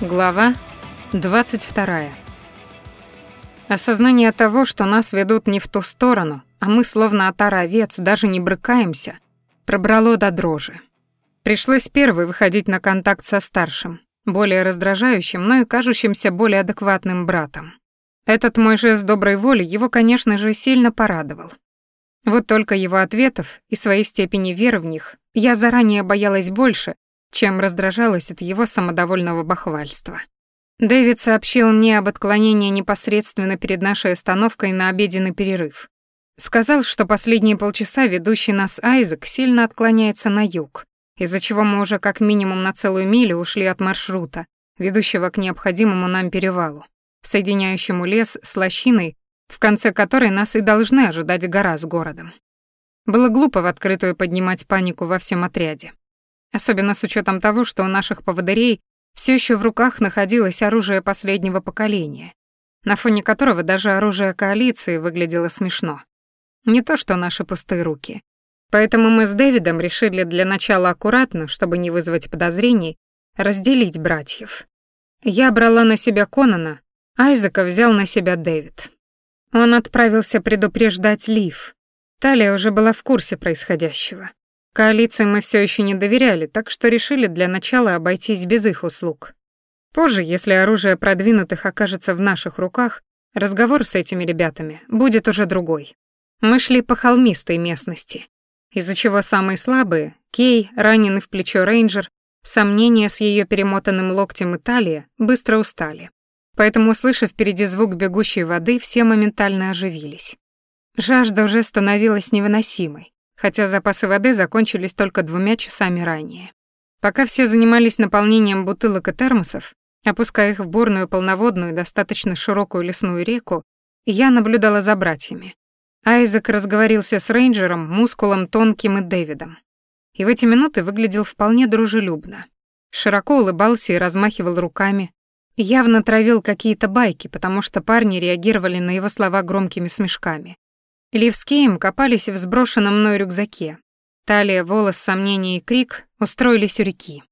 Глава 22. Осознание того, что нас ведут не в ту сторону, а мы словно отара овец даже не брыкаемся, пробрало до дрожи. Пришлось первой выходить на контакт со старшим, более раздражающим, но и кажущимся более адекватным братом. Этот мой жест доброй воли его, конечно же, сильно порадовал. Вот только его ответов и своей степени веры в них я заранее боялась больше, чем раздражалась от его самодовольного бахвальства. Дэвид сообщил мне об отклонении непосредственно перед нашей остановкой на обеденный перерыв. Сказал, что последние полчаса ведущий нас Айзек сильно отклоняется на юг, из-за чего мы уже как минимум на целую милю ушли от маршрута, ведущего к необходимому нам перевалу, соединяющему лес с лощиной, в конце которой нас и должны ожидать гора с городом. Было глупо в открытую поднимать панику во всем отряде. Особенно с учетом того, что у наших поводырей все еще в руках находилось оружие последнего поколения, на фоне которого даже оружие коалиции выглядело смешно. Не то что наши пустые руки. Поэтому мы с Дэвидом решили для начала аккуратно, чтобы не вызвать подозрений, разделить братьев. Я брала на себя Конана, Айзека взял на себя Дэвид. Он отправился предупреждать Лив. Талия уже была в курсе происходящего. Коалиции мы все еще не доверяли, так что решили для начала обойтись без их услуг. Позже, если оружие продвинутых окажется в наших руках, разговор с этими ребятами будет уже другой. Мы шли по холмистой местности, из-за чего самые слабые, Кей, раненый в плечо рейнджер, сомнения с ее перемотанным локтем Италия, быстро устали. Поэтому, услышав впереди звук бегущей воды, все моментально оживились. Жажда уже становилась невыносимой хотя запасы воды закончились только двумя часами ранее. Пока все занимались наполнением бутылок и термосов, опуская их в бурную полноводную достаточно широкую лесную реку, я наблюдала за братьями. Айзек разговорился с рейнджером, мускулом тонким и Дэвидом. И в эти минуты выглядел вполне дружелюбно. Широко улыбался и размахивал руками. Явно травил какие-то байки, потому что парни реагировали на его слова громкими смешками. Лив с Кейм копались в сброшенном мной рюкзаке. Талия, волос, сомнения и крик устроились у реки.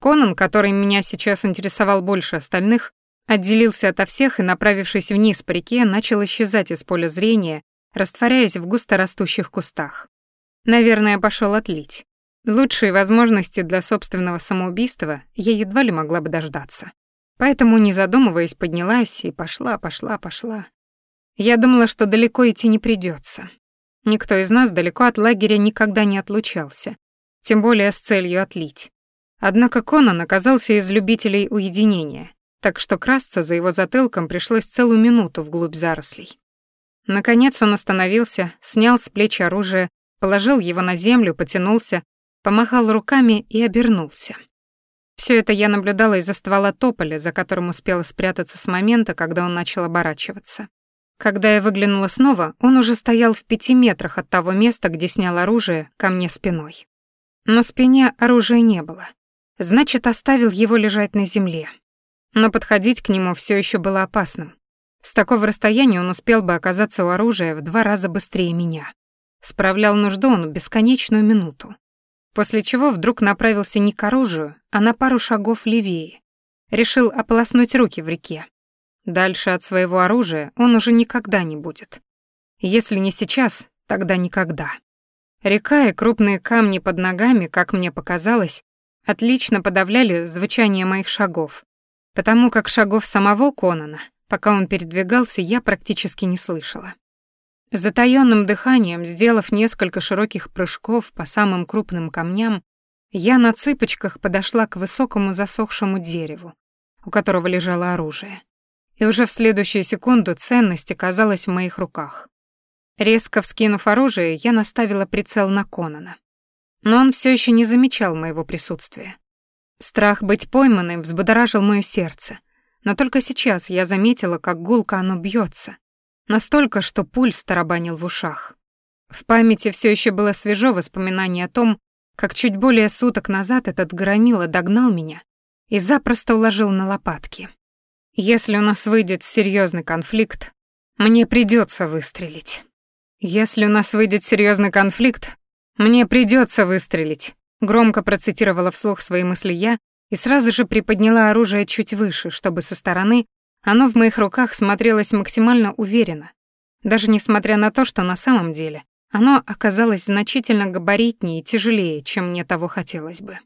Конан, который меня сейчас интересовал больше остальных, отделился ото всех и, направившись вниз по реке, начал исчезать из поля зрения, растворяясь в густорастущих кустах. Наверное, пошел отлить. Лучшие возможности для собственного самоубийства я едва ли могла бы дождаться. Поэтому, не задумываясь, поднялась и пошла, пошла, пошла. Я думала, что далеко идти не придется. Никто из нас далеко от лагеря никогда не отлучался, тем более с целью отлить. Однако Конан оказался из любителей уединения, так что красться за его затылком пришлось целую минуту вглубь зарослей. Наконец он остановился, снял с плеч оружие, положил его на землю, потянулся, помахал руками и обернулся. Все это я наблюдала из-за ствола тополя, за которым успела спрятаться с момента, когда он начал оборачиваться. Когда я выглянула снова, он уже стоял в пяти метрах от того места, где снял оружие, ко мне спиной. На спине оружия не было. Значит, оставил его лежать на земле. Но подходить к нему все еще было опасным. С такого расстояния он успел бы оказаться у оружия в два раза быстрее меня. Справлял нужду он бесконечную минуту. После чего вдруг направился не к оружию, а на пару шагов левее. Решил ополоснуть руки в реке. Дальше от своего оружия он уже никогда не будет. Если не сейчас, тогда никогда. Река и крупные камни под ногами, как мне показалось, отлично подавляли звучание моих шагов, потому как шагов самого Конана, пока он передвигался, я практически не слышала. Затаённым дыханием, сделав несколько широких прыжков по самым крупным камням, я на цыпочках подошла к высокому засохшему дереву, у которого лежало оружие и уже в следующую секунду ценность оказалась в моих руках. Резко вскинув оружие, я наставила прицел на Конана. Но он все еще не замечал моего присутствия. Страх быть пойманным взбудоражил моё сердце, но только сейчас я заметила, как гулко оно бьется, настолько, что пульс тарабанил в ушах. В памяти все еще было свежо воспоминание о том, как чуть более суток назад этот громила догнал меня и запросто уложил на лопатки. Если у нас выйдет серьезный конфликт, мне придется выстрелить. Если у нас выйдет серьезный конфликт, мне придется выстрелить. Громко процитировала вслух свои мысли я, и сразу же приподняла оружие чуть выше, чтобы со стороны оно в моих руках смотрелось максимально уверенно, даже несмотря на то, что на самом деле оно оказалось значительно габаритнее и тяжелее, чем мне того хотелось бы.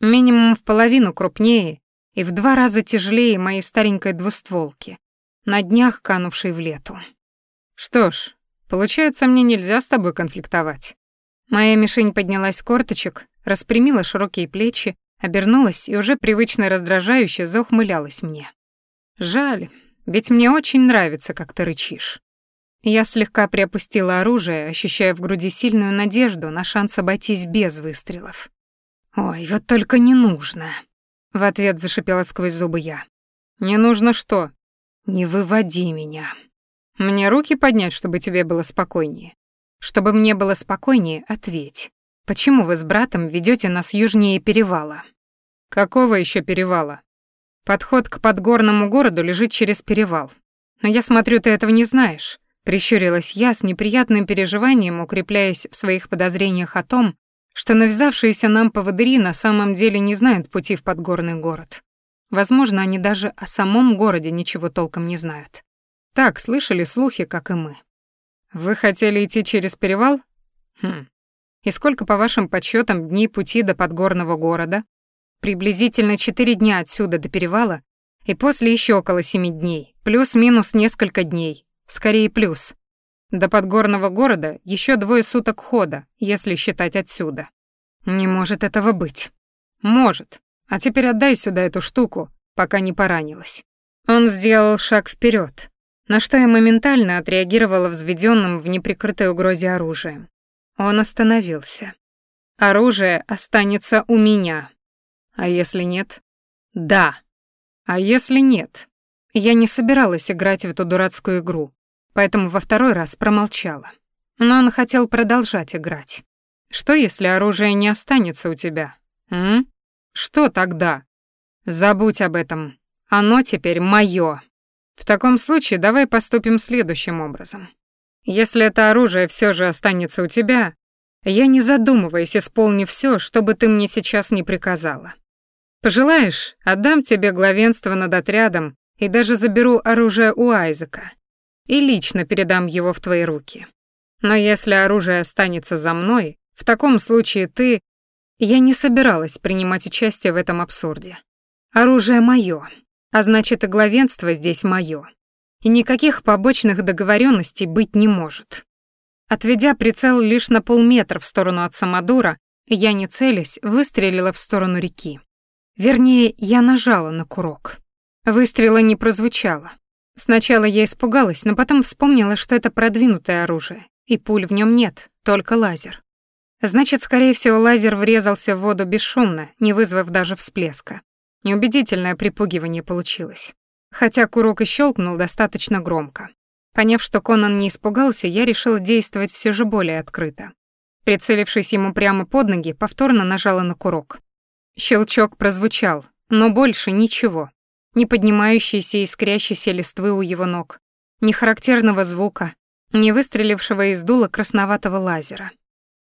Минимум в половину крупнее и в два раза тяжелее моей старенькой двустволки, на днях канувшей в лету. Что ж, получается, мне нельзя с тобой конфликтовать. Моя мишень поднялась с корточек, распрямила широкие плечи, обернулась и уже привычно раздражающе заухмылялась мне. Жаль, ведь мне очень нравится, как ты рычишь. Я слегка приопустила оружие, ощущая в груди сильную надежду на шанс обойтись без выстрелов. «Ой, вот только не нужно!» — в ответ зашипела сквозь зубы я. «Не нужно что?» «Не выводи меня. Мне руки поднять, чтобы тебе было спокойнее. Чтобы мне было спокойнее, ответь. Почему вы с братом ведете нас южнее перевала?» «Какого еще перевала?» «Подход к подгорному городу лежит через перевал. Но я смотрю, ты этого не знаешь. Прищурилась я с неприятным переживанием, укрепляясь в своих подозрениях о том, что навязавшиеся нам поводыри на самом деле не знают пути в подгорный город. Возможно, они даже о самом городе ничего толком не знают. Так, слышали слухи, как и мы. Вы хотели идти через перевал? Хм. И сколько, по вашим подсчетам, дней пути до подгорного города? Приблизительно четыре дня отсюда до перевала, и после еще около семи дней, плюс-минус несколько дней, Скорее плюс. До подгорного города еще двое суток хода, если считать отсюда. Не может этого быть. Может. А теперь отдай сюда эту штуку, пока не поранилась. Он сделал шаг вперед, на что я моментально отреагировала взведенным в неприкрытой угрозе оружием. Он остановился. Оружие останется у меня. А если нет? Да. А если нет? Я не собиралась играть в эту дурацкую игру, поэтому во второй раз промолчала. Но он хотел продолжать играть. Что, если оружие не останется у тебя? М? Что тогда? Забудь об этом. Оно теперь моё. В таком случае давай поступим следующим образом. Если это оружие все же останется у тебя, я, не задумываясь, исполню все, что бы ты мне сейчас не приказала. Пожелаешь, отдам тебе главенство над отрядом и даже заберу оружие у Айзека и лично передам его в твои руки. Но если оружие останется за мной, в таком случае ты... Я не собиралась принимать участие в этом абсурде. Оружие моё, а значит и главенство здесь моё. И никаких побочных договоренностей быть не может. Отведя прицел лишь на полметра в сторону от Самодура, я, не целясь, выстрелила в сторону реки. Вернее, я нажала на курок. Выстрела не прозвучало. Сначала я испугалась, но потом вспомнила, что это продвинутое оружие, и пуль в нем нет, только лазер. Значит, скорее всего, лазер врезался в воду бесшумно, не вызвав даже всплеска. Неубедительное припугивание получилось. Хотя курок и щелкнул достаточно громко. Поняв, что Конан не испугался, я решила действовать все же более открыто. Прицелившись ему прямо под ноги, повторно нажала на курок. Щелчок прозвучал, но больше ничего ни поднимающейся и искрящейся листвы у его ног, ни характерного звука, ни выстрелившего из дула красноватого лазера.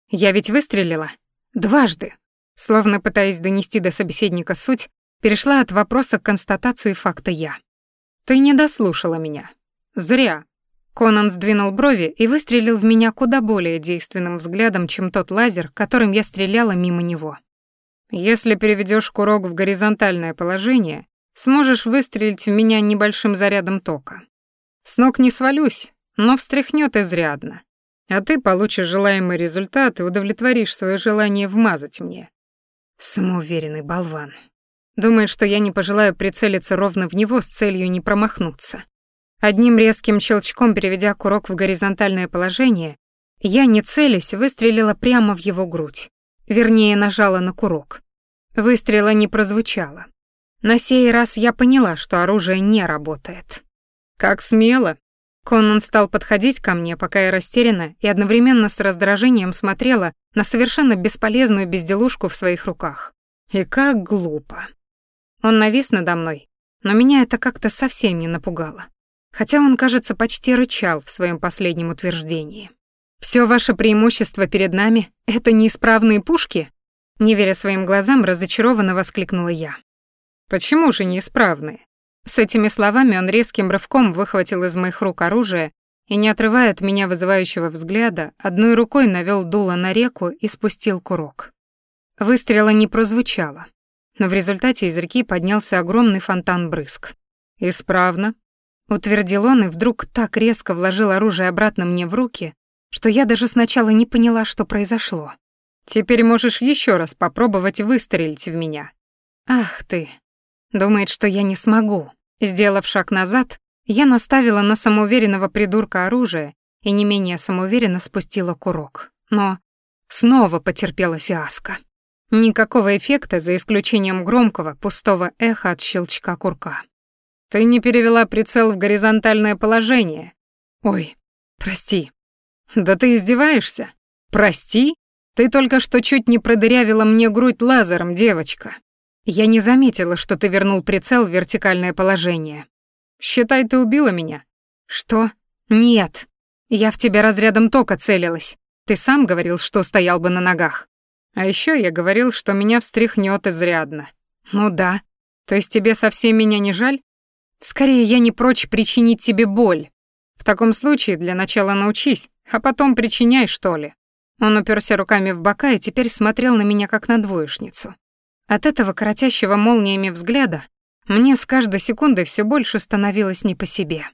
Я ведь выстрелила дважды. Словно пытаясь донести до собеседника суть, перешла от вопроса к констатации факта я. «Ты не дослушала меня. Зря». Конан сдвинул брови и выстрелил в меня куда более действенным взглядом, чем тот лазер, которым я стреляла мимо него. «Если переведешь курок в горизонтальное положение, Сможешь выстрелить в меня небольшим зарядом тока. С ног не свалюсь, но встряхнет изрядно. А ты получишь желаемый результат и удовлетворишь свое желание вмазать мне. Самоуверенный болван. Думает, что я не пожелаю прицелиться ровно в него с целью не промахнуться. Одним резким щелчком переведя курок в горизонтальное положение, я, не целясь, выстрелила прямо в его грудь. Вернее, нажала на курок. Выстрела не прозвучало. На сей раз я поняла, что оружие не работает. Как смело. Конан стал подходить ко мне, пока я растеряна и одновременно с раздражением смотрела на совершенно бесполезную безделушку в своих руках. И как глупо. Он навис надо мной, но меня это как-то совсем не напугало. Хотя он, кажется, почти рычал в своем последнем утверждении. Все ваше преимущество перед нами — это неисправные пушки?» Не веря своим глазам, разочарованно воскликнула я. Почему же неисправные? С этими словами он резким рывком выхватил из моих рук оружие и, не отрывая от меня вызывающего взгляда, одной рукой навел дуло на реку и спустил курок. Выстрела не прозвучало, но в результате из реки поднялся огромный фонтан брызг. «Исправно», — утвердил он и вдруг так резко вложил оружие обратно мне в руки, что я даже сначала не поняла, что произошло. «Теперь можешь еще раз попробовать выстрелить в меня». «Ах ты!» Думает, что я не смогу. Сделав шаг назад, я наставила на самоуверенного придурка оружие и не менее самоуверенно спустила курок. Но снова потерпела фиаско. Никакого эффекта, за исключением громкого, пустого эха от щелчка курка. «Ты не перевела прицел в горизонтальное положение». «Ой, прости». «Да ты издеваешься? Прости? Ты только что чуть не продырявила мне грудь лазером, девочка. Я не заметила, что ты вернул прицел в вертикальное положение. Считай, ты убила меня. Что? Нет. Я в тебя разрядом тока целилась. Ты сам говорил, что стоял бы на ногах. А еще я говорил, что меня встряхнет изрядно. Ну да. То есть тебе совсем меня не жаль? Скорее, я не прочь причинить тебе боль. В таком случае для начала научись, а потом причиняй, что ли. Он уперся руками в бока и теперь смотрел на меня как на двоечницу. От этого коротящего молниями взгляда мне с каждой секундой все больше становилось не по себе.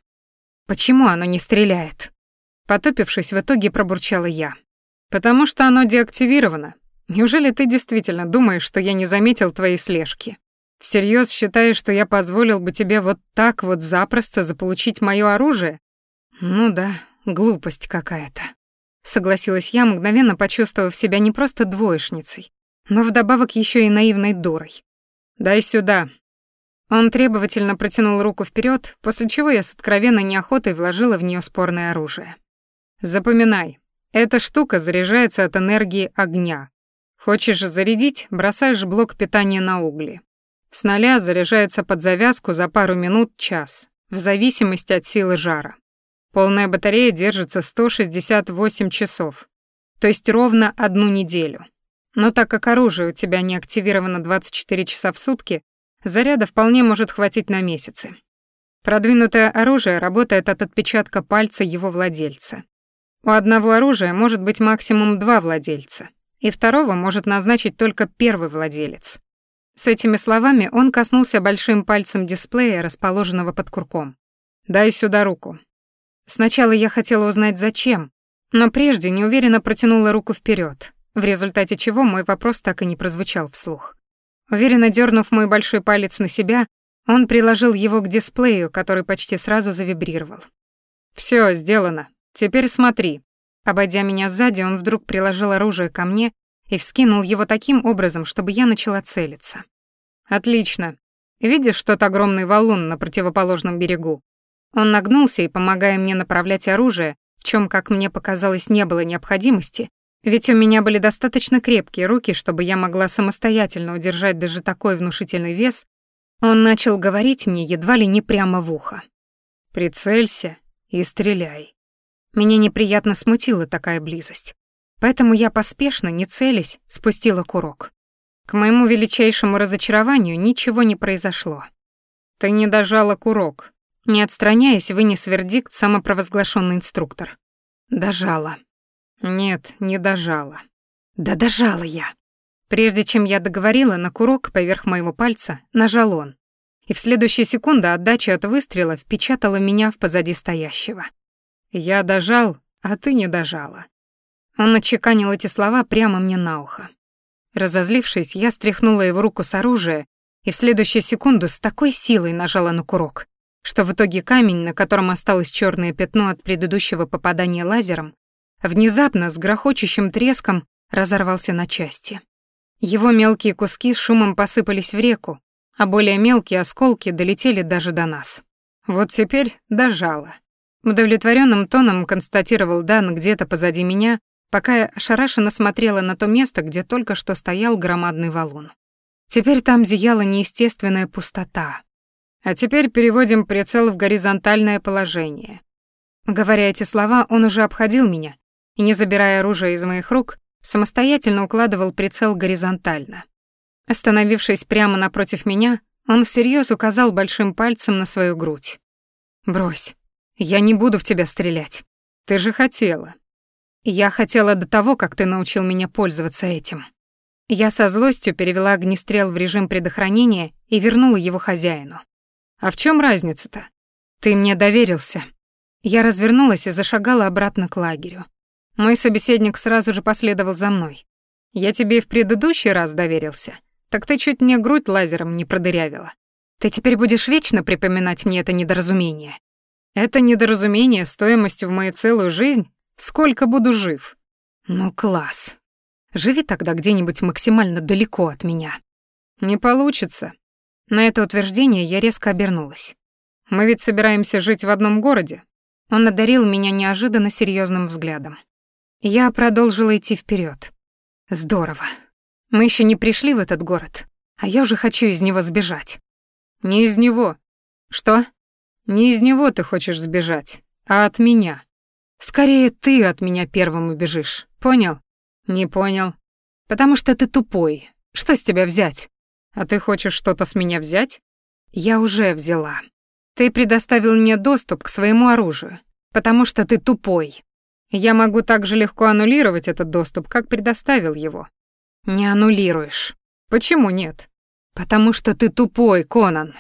Почему оно не стреляет? Потопившись, в итоге пробурчала я. Потому что оно деактивировано. Неужели ты действительно думаешь, что я не заметил твоей слежки? Всерьез считаешь, что я позволил бы тебе вот так вот запросто заполучить моё оружие? Ну да, глупость какая-то. Согласилась я, мгновенно почувствовав себя не просто двоечницей, но вдобавок еще и наивной дурой. «Дай сюда», он требовательно протянул руку вперед, после чего я с откровенной неохотой вложила в нее спорное оружие. «Запоминай, эта штука заряжается от энергии огня. Хочешь зарядить, бросаешь блок питания на угли. С нуля заряжается под завязку за пару минут-час, в зависимости от силы жара. Полная батарея держится 168 часов, то есть ровно одну неделю. Но так как оружие у тебя не активировано 24 часа в сутки, Заряда вполне может хватить на месяцы. Продвинутое оружие работает от отпечатка пальца его владельца. У одного оружия может быть максимум два владельца, и второго может назначить только первый владелец. С этими словами он коснулся большим пальцем дисплея, расположенного под курком. «Дай сюда руку». Сначала я хотела узнать, зачем, но прежде неуверенно протянула руку вперед, в результате чего мой вопрос так и не прозвучал вслух. Уверенно дернув мой большой палец на себя, он приложил его к дисплею, который почти сразу завибрировал. Все сделано. Теперь смотри». Обойдя меня сзади, он вдруг приложил оружие ко мне и вскинул его таким образом, чтобы я начала целиться. «Отлично. Видишь тот огромный валун на противоположном берегу?» Он нагнулся и, помогая мне направлять оружие, в чем, как мне показалось, не было необходимости, ведь у меня были достаточно крепкие руки, чтобы я могла самостоятельно удержать даже такой внушительный вес, он начал говорить мне едва ли не прямо в ухо. «Прицелься и стреляй». Меня неприятно смутила такая близость. Поэтому я поспешно, не целясь, спустила курок. К моему величайшему разочарованию ничего не произошло. «Ты не дожала курок», — не отстраняясь, вынес вердикт самопровозглашенный инструктор. «Дожала». Нет, не дожала. Да дожала я. Прежде чем я договорила, на курок поверх моего пальца нажал он. И в следующую секунду отдача от выстрела впечатала меня в позади стоящего. Я дожал, а ты не дожала. Он очеканил эти слова прямо мне на ухо. Разозлившись, я стряхнула его руку с оружия и в следующую секунду с такой силой нажала на курок, что в итоге камень, на котором осталось черное пятно от предыдущего попадания лазером, внезапно с грохочущим треском разорвался на части. Его мелкие куски с шумом посыпались в реку, а более мелкие осколки долетели даже до нас. Вот теперь дожало. Удовлетворенным тоном констатировал Дан где-то позади меня, пока я ошарашенно смотрела на то место, где только что стоял громадный валун. Теперь там зияла неестественная пустота. А теперь переводим прицел в горизонтальное положение. Говоря эти слова, он уже обходил меня, и, не забирая оружие из моих рук, самостоятельно укладывал прицел горизонтально. Остановившись прямо напротив меня, Он всерьез указал большим пальцем на свою грудь. «Брось, я не буду в тебя стрелять. Ты же хотела». «Я хотела до того, как ты научил меня пользоваться этим». Я со злостью перевела огнестрел в режим предохранения и вернула его хозяину. «А в чем разница-то? Ты мне доверился». Я развернулась и зашагала обратно к лагерю. Мой собеседник сразу же последовал за мной. «Я тебе в предыдущий раз доверился, так ты чуть мне грудь лазером не продырявила. Ты теперь будешь вечно припоминать мне это недоразумение. Это недоразумение стоимостью в мою целую жизнь? Сколько буду жив? Ну, класс. Живи тогда где-нибудь максимально далеко от меня. Не получится. На это утверждение я резко обернулась. Мы ведь собираемся жить в одном городе. Он одарил меня неожиданно серьезным взглядом. Я продолжила идти вперед. Здорово. Мы еще не пришли в этот город, а я уже хочу из него сбежать. Не из него. Что? Не из него ты хочешь сбежать, а от меня. Скорее ты от меня первым убежишь. Понял? Не понял. Потому что ты тупой. Что с тебя взять? А ты хочешь что-то с меня взять? Я уже взяла. Ты предоставил мне доступ к своему оружию, потому что ты тупой. Я могу так же легко аннулировать этот доступ, как предоставил его. Не аннулируешь. Почему нет? Потому что ты тупой, Конан.